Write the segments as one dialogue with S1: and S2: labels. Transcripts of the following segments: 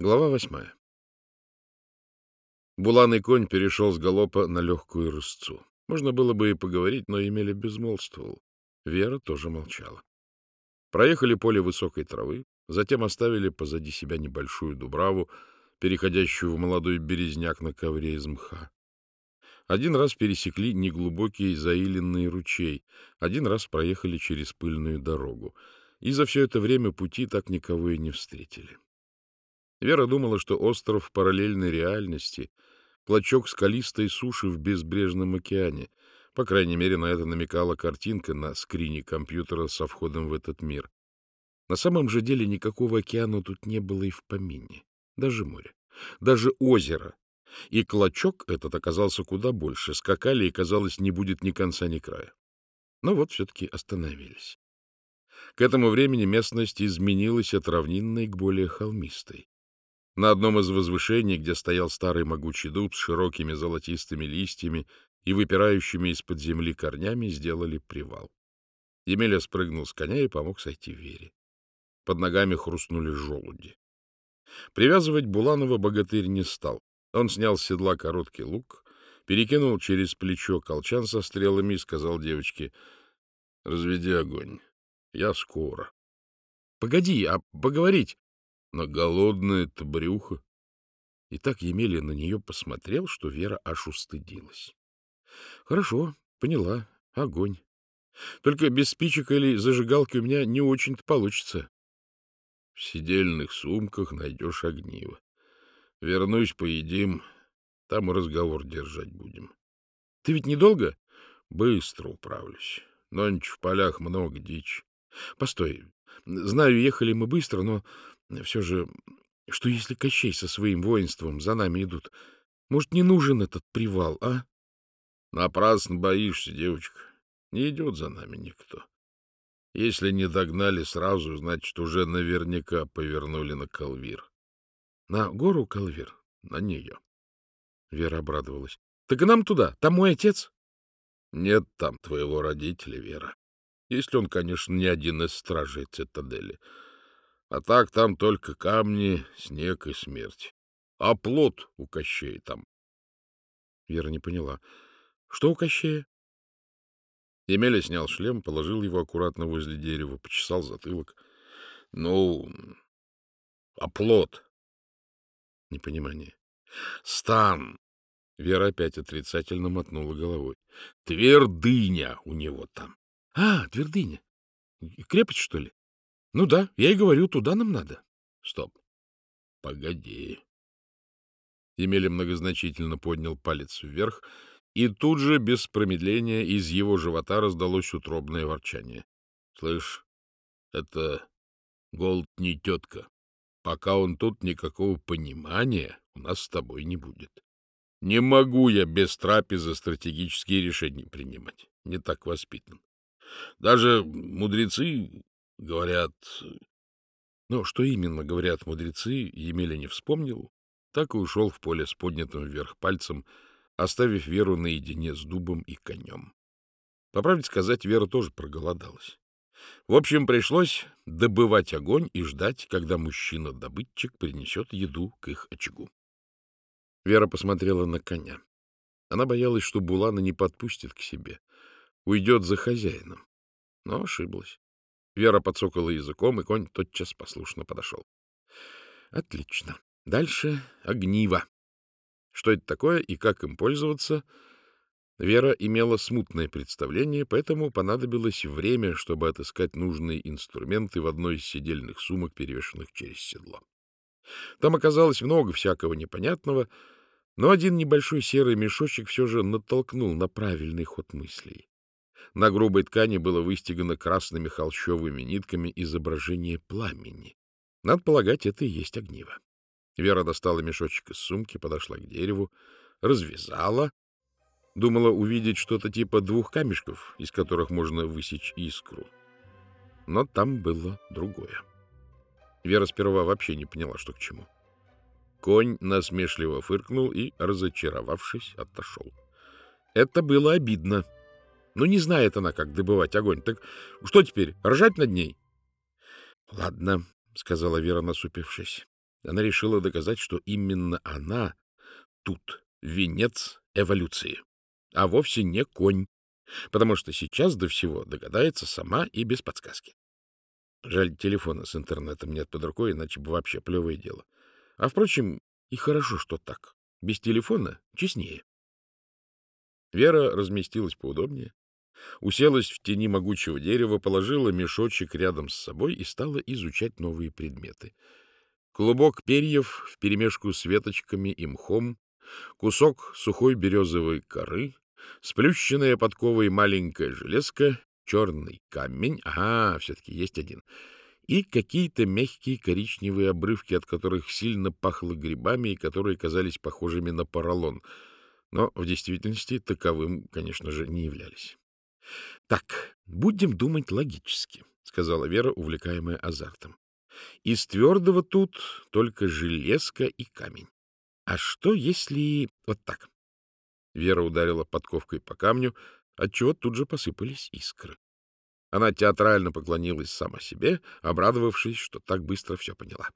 S1: Глава восьмая. Буланый конь перешел с галопа на легкую рысцу. Можно было бы и поговорить, но Емеля безмолвствовал. Вера тоже молчала. Проехали поле высокой травы, затем оставили позади себя небольшую дубраву, переходящую в молодой березняк на ковре из мха. Один раз пересекли неглубокий заиленный ручей, один раз проехали через пыльную дорогу, и за все это время пути так никого и не встретили. Вера думала, что остров параллельной реальности — клочок скалистой суши в безбрежном океане. По крайней мере, на это намекала картинка на скрине компьютера со входом в этот мир. На самом же деле никакого океана тут не было и в помине. Даже море. Даже озеро. И клочок этот оказался куда больше. Скакали, и, казалось, не будет ни конца, ни края. Но вот все-таки остановились. К этому времени местность изменилась от равнинной к более холмистой. На одном из возвышений, где стоял старый могучий дуб с широкими золотистыми листьями и выпирающими из-под земли корнями, сделали привал. Емеля спрыгнул с коня и помог сойти Вере. Под ногами хрустнули желуди. Привязывать Буланова богатырь не стал. Он снял с седла короткий лук, перекинул через плечо колчан со стрелами и сказал девочке, — Разведи огонь. Я скоро. — Погоди, а поговорить? На голодное-то брюхо. И так Емеля на нее посмотрел, что Вера аж устыдилась. — Хорошо, поняла. Огонь. Только без спичек или зажигалки у меня не очень-то получится. — В сидельных сумках найдешь огниво. Вернусь, поедим, там разговор держать будем. — Ты ведь недолго? — Быстро управлюсь. Нонч в полях много дичь. — Постой. Знаю, ехали мы быстро, но все же, что если Кощей со своим воинством за нами идут? Может, не нужен этот привал, а? Напрасно боишься, девочка. Не идет за нами никто. Если не догнали сразу, значит, уже наверняка повернули на Калвир. На гору Калвир? На нее. Вера обрадовалась. Так и нам туда. Там мой отец? Нет там твоего родителя, Вера. Если он, конечно, не один из стражей цитадели. А так там только камни, снег и смерть. А плод у Кощея там. Вера не поняла. Что у Кощея? Емеля снял шлем, положил его аккуратно возле дерева, почесал затылок. Ну, а плод? Непонимание. Стан. Вера опять отрицательно мотнула головой. Твердыня у него там. А, твердыня. Крепость, что ли? Ну да, я и говорю, туда нам надо. Стоп. Погоди. Емеля многозначительно поднял палец вверх, и тут же, без промедления, из его живота раздалось утробное ворчание. — Слышь, это Голд не тетка. Пока он тут, никакого понимания у нас с тобой не будет. Не могу я без трапезы стратегические решения принимать. Не так воспитан. Даже мудрецы Говорят... Но что именно говорят мудрецы, Емеля не вспомнил, так и ушел в поле с поднятым вверх пальцем, оставив Веру наедине с дубом и конем. По правде сказать, Вера тоже проголодалась. В общем, пришлось добывать огонь и ждать, когда мужчина-добытчик принесет еду к их очагу. Вера посмотрела на коня. Она боялась, что Булана не подпустит к себе, уйдет за хозяином. Но ошиблась. Вера подсокала языком, и конь тотчас послушно подошел. Отлично. Дальше огниво. Что это такое и как им пользоваться? Вера имела смутное представление, поэтому понадобилось время, чтобы отыскать нужные инструменты в одной из сидельных сумок, перевешенных через седло. Там оказалось много всякого непонятного, но один небольшой серый мешочек все же натолкнул на правильный ход мыслей. На грубой ткани было выстегано красными холщовыми нитками изображение пламени. Надо полагать, это и есть огниво. Вера достала мешочек из сумки, подошла к дереву, развязала. Думала увидеть что-то типа двух камешков, из которых можно высечь искру. Но там было другое. Вера сперва вообще не поняла, что к чему. Конь насмешливо фыркнул и, разочаровавшись, отошел. Это было обидно. Ну, не знает она, как добывать огонь. Так что теперь, ржать над ней? — Ладно, — сказала Вера, насупившись. Она решила доказать, что именно она тут венец эволюции, а вовсе не конь, потому что сейчас до всего догадается сама и без подсказки. Жаль, телефона с интернетом нет под рукой, иначе бы вообще плевое дело. А, впрочем, и хорошо, что так. Без телефона честнее. Вера разместилась поудобнее, уселась в тени могучего дерева, положила мешочек рядом с собой и стала изучать новые предметы. Клубок перьев вперемешку с веточками и мхом, кусок сухой березовой коры, сплющенная подковой маленькая железка, черный камень, ага, все-таки есть один, и какие-то мягкие коричневые обрывки, от которых сильно пахло грибами и которые казались похожими на поролон, но в действительности таковым, конечно же, не являлись. — Так, будем думать логически, — сказала Вера, увлекаемая азартом. — Из твердого тут только железка и камень. А что, если вот так? Вера ударила подковкой по камню, отчего тут же посыпались искры. Она театрально поклонилась сама себе, обрадовавшись, что так быстро все поняла.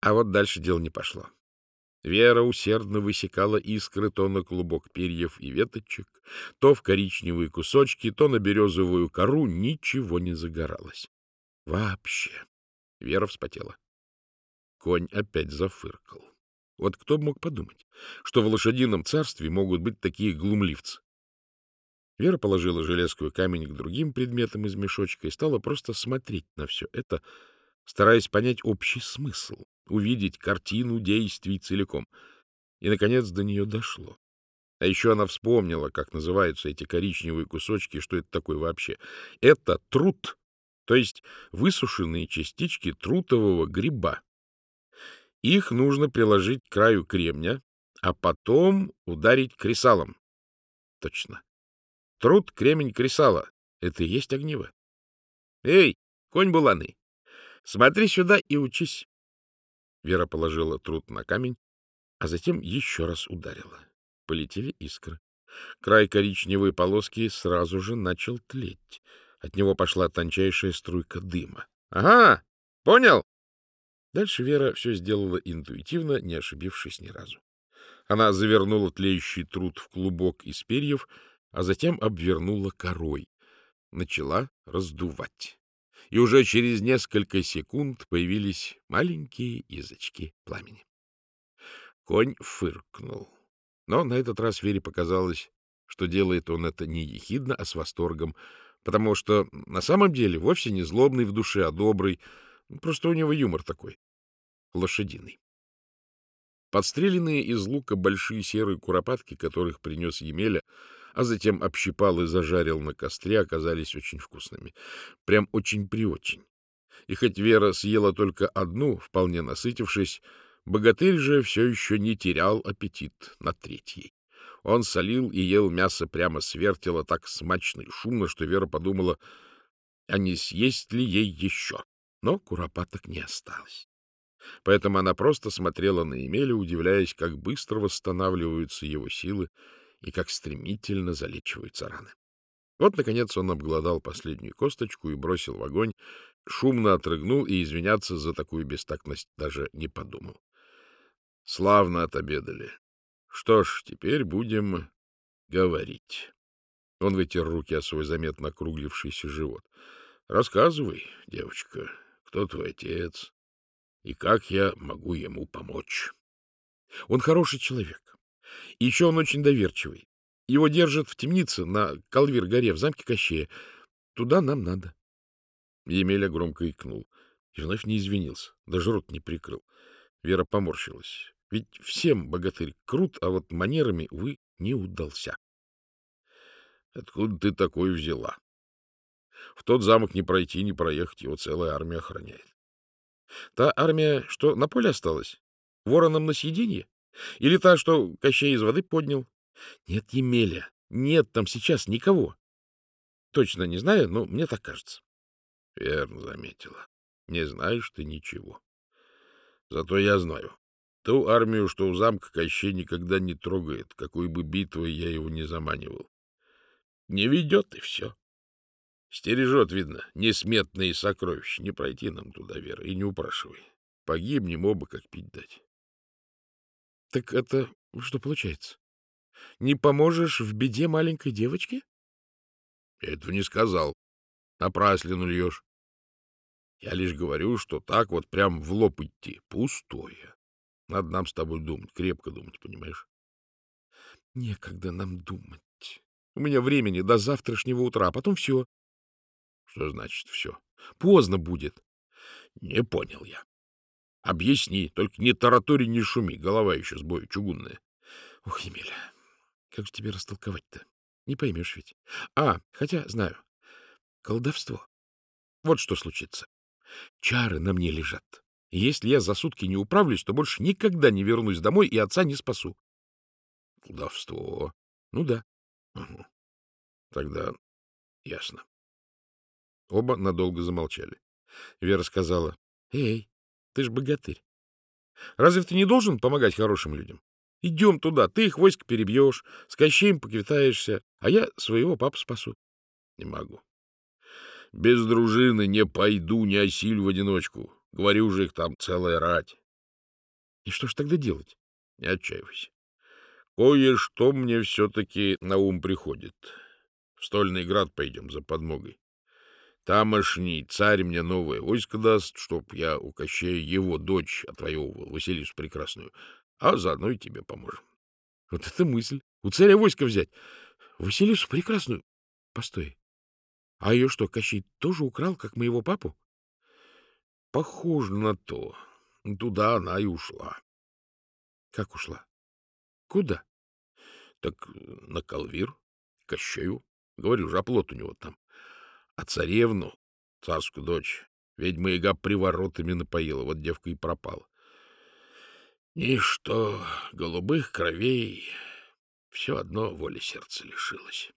S1: А вот дальше дело не пошло. Вера усердно высекала искры то на клубок перьев и веточек, то в коричневые кусочки, то на березовую кору, ничего не загоралось. Вообще. Вера вспотела. Конь опять зафыркал. Вот кто мог подумать, что в лошадином царстве могут быть такие глумливцы. Вера положила железку и камень к другим предметам из мешочка и стала просто смотреть на все это, стараясь понять общий смысл увидеть картину действий целиком. И, наконец, до нее дошло. А еще она вспомнила, как называются эти коричневые кусочки, что это такое вообще. Это труд, то есть высушенные частички трутового гриба. Их нужно приложить к краю кремня, а потом ударить кресалом. Точно. Труд, кремень, кресала — это и есть огниво. Эй, конь буланый, смотри сюда и учись. Вера положила труд на камень, а затем еще раз ударила. Полетели искры. Край коричневой полоски сразу же начал тлеть. От него пошла тончайшая струйка дыма. — Ага, понял? Дальше Вера все сделала интуитивно, не ошибившись ни разу. Она завернула тлеющий труд в клубок из перьев, а затем обвернула корой. Начала раздувать и уже через несколько секунд появились маленькие язычки пламени. Конь фыркнул. Но на этот раз Вере показалось, что делает он это не ехидно, а с восторгом, потому что на самом деле вовсе не злобный в душе, а добрый. Просто у него юмор такой, лошадиный. Подстреленные из лука большие серые куропатки, которых принес Емеля, а затем общипал и зажарил на костре, оказались очень вкусными. Прям очень-приочень. И хоть Вера съела только одну, вполне насытившись, богатырь же все еще не терял аппетит на третьей. Он солил и ел мясо прямо с вертела так смачно и шумно, что Вера подумала, а не съесть ли ей еще. Но куропаток не осталось. Поэтому она просто смотрела на Емеля, удивляясь, как быстро восстанавливаются его силы и как стремительно залечиваются раны. Вот, наконец, он обглодал последнюю косточку и бросил в огонь, шумно отрыгнул и извиняться за такую бестактность даже не подумал. Славно отобедали. Что ж, теперь будем говорить. Он вытер руки о свой заметно округлившийся живот. Рассказывай, девочка, кто твой отец и как я могу ему помочь. Он хороший человек. И еще он очень доверчивый. Его держат в темнице на Калвир-горе в замке Кощея. Туда нам надо. Емеля громко икнул. И вновь не извинился, даже рот не прикрыл. Вера поморщилась. Ведь всем богатырь крут, а вот манерами, увы, не удался. — Откуда ты такой взяла? В тот замок не пройти, не проехать, его целая армия охраняет. — Та армия, что на поле осталась? Вороном на съеденье? Или та, что Кощей из воды поднял? Нет, Емеля, нет там сейчас никого. Точно не знаю, но мне так кажется. Верно заметила. Не знаешь ты ничего. Зато я знаю. Ту армию, что у замка Кощей никогда не трогает, какой бы битвой я его не заманивал. Не ведет, и все. Стережет, видно, несметные сокровища. Не пройти нам туда, Вера, и не упрашивай. Погибнем оба, как пить дать.
S2: — Так это что получается? Не поможешь в беде маленькой девочке?
S1: — Я этого не сказал. Напраслину льешь. Я лишь говорю, что так вот прям в лоб идти пустое. Надо нам с тобой думать, крепко думать, понимаешь?
S2: — Некогда нам думать. У меня времени до завтрашнего утра, а потом все.
S1: — Что значит все?
S2: — Поздно будет.
S1: — Не понял я. Объясни, только не таратори, не шуми, голова еще с бою чугунная.
S2: — Ох, Емеля, как же тебе растолковать-то? Не поймешь ведь. А, хотя знаю. Колдовство. Вот что случится. Чары на мне лежат. Если я за сутки не управлюсь, то больше никогда не вернусь домой и отца не спасу.
S1: Колдовство.
S2: Ну да.
S1: Угу. Тогда ясно. Оба надолго замолчали.
S2: Вера сказала, — Эй, ты ж богатырь. Разве ты не должен помогать хорошим людям? Идем туда, ты их войск перебьешь, с Кощеем поквитаешься, а я своего папу спасу.
S1: — Не могу. Без дружины не пойду, не осилю в одиночку. Говорю же, их там целая рать.
S2: — И что ж тогда делать?
S1: — Не отчаивайся. Кое-что мне все-таки на ум приходит. В Стольный град пойдем за подмогой. Тамошний царь мне новое войско даст, чтоб я у Кощея его дочь отвоевывал, Василису Прекрасную, а заодно и тебе поможем.
S2: Вот это мысль. У царя войско взять. Василису Прекрасную? Постой. А ее что, Кощей тоже украл, как моего папу?
S1: Похоже на то. Туда она и ушла.
S2: Как ушла? Куда?
S1: Так на Калвир, Кощею. Говорю же, оплот у него там. А царевну, царскую дочь, ведьма яга приворотами напоила, вот девка и пропала. Ничто, голубых кровей, все одно воли сердца лишилось.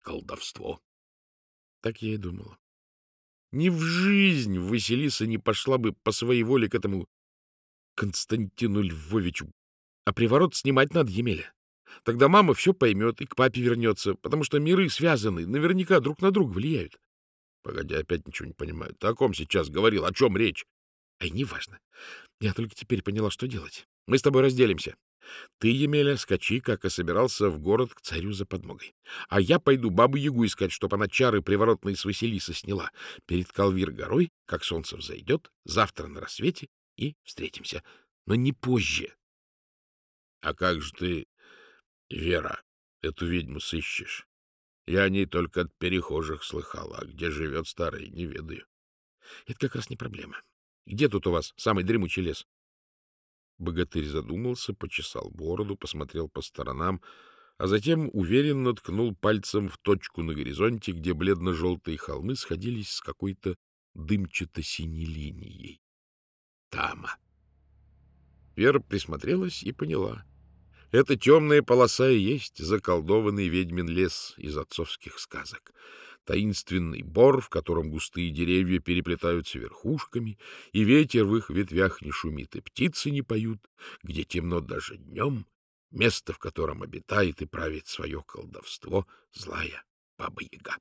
S1: Колдовство.
S2: Так я и думала. Ни в жизнь Василиса не пошла бы по своей воле к этому Константину Львовичу. А приворот снимать надо, Емеля. Тогда мама все поймет и к папе вернется, потому что миры связаны, наверняка друг на друга влияют.
S1: Погоди, опять ничего не понимаю. Ты о ком сейчас говорил? О чем речь?
S2: Ай, неважно. Я только теперь поняла, что делать. Мы с тобой разделимся. Ты, Емеля, скачи, как и собирался, в город к царю за подмогой. А я пойду бабу-ягу искать, чтоб она чары приворотные с Василиса сняла. Перед Калвир-горой, как солнце взойдет, завтра на рассвете и встретимся. Но не позже.
S1: — А как же ты Вера, эту ведьму сыщешь. Я о ней только от перехожих слыхала, а где живет старый, не ведаю.
S2: Это как раз не проблема. Где тут у вас самый дремучий лес?
S1: Богатырь задумался, почесал бороду, посмотрел по сторонам, а затем уверенно ткнул пальцем в точку на горизонте, где бледно-желтые холмы сходились с какой-то дымчато-синей линией. Тама. Вера присмотрелась и поняла. Эта темная полоса и есть заколдованный ведьмин лес из отцовских сказок. Таинственный бор, в котором густые деревья переплетаются верхушками, и ветер в их ветвях не шумит, и птицы не поют, где темно даже днем, место, в котором обитает и правит свое колдовство злая Баба-Яга.